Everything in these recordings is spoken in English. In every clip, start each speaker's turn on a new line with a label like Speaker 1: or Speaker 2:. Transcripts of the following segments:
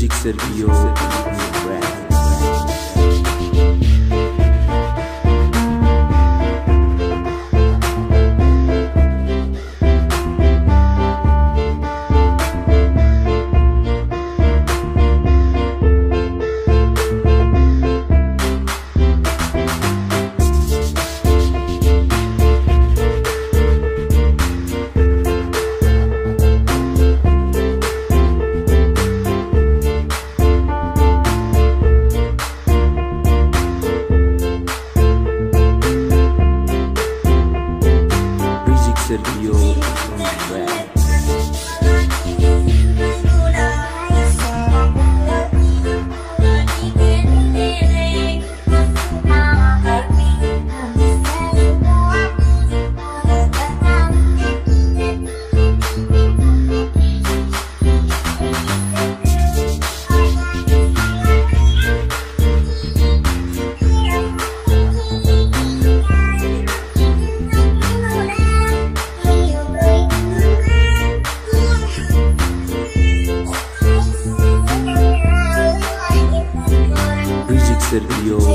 Speaker 1: Rizik Sergio Rizik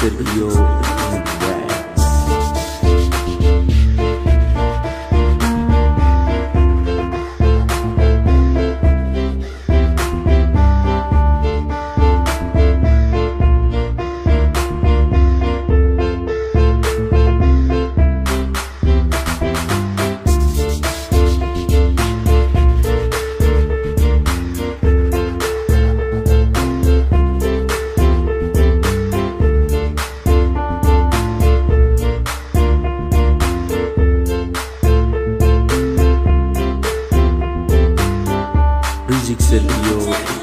Speaker 1: Sergio Rizik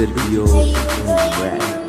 Speaker 1: Sergio Rap